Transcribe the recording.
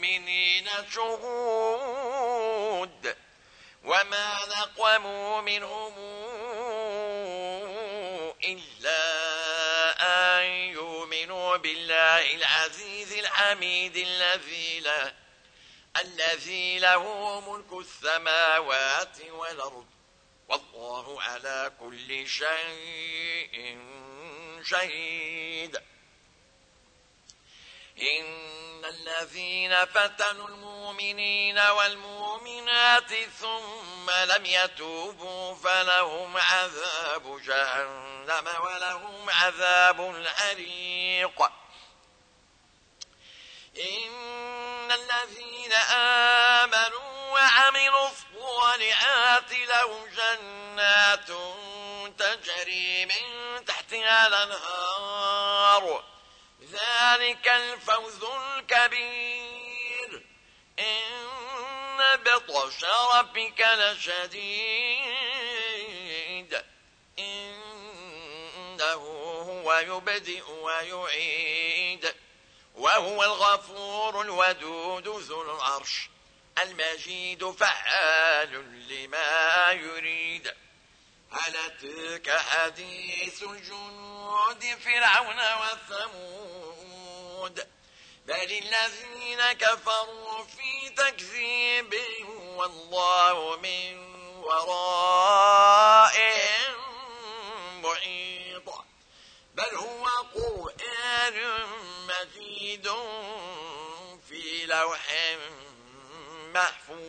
بالمؤمنين شهود وما نقوموا منهم إلا أن يؤمنوا بالله العزيز الحميد الذي له الذي له ملك السماوات والأرض. والله على كل شيء شهيد. الذين فتنوا المؤمنين والمؤمنات ثم لم يتوبوا فلهم عذاب جهنم ولهم عذاب الحريق. إن الذين آمنوا وعملوا الصالحات لهم جنات تجري من تحتها الأنهار. ذلك الفوز الكبير. إن بطش ربك لشديد. إنه هو يبدئ ويعيد. وهو الغفور الودود ذو العرش. المجيد فعال لما هل أتاك حديث جنود فرعون وثمود. بل الذين كفروا في تكذيب والله من ورائهم محيط. بل هو قرآن مجيد في لوح محفوظ.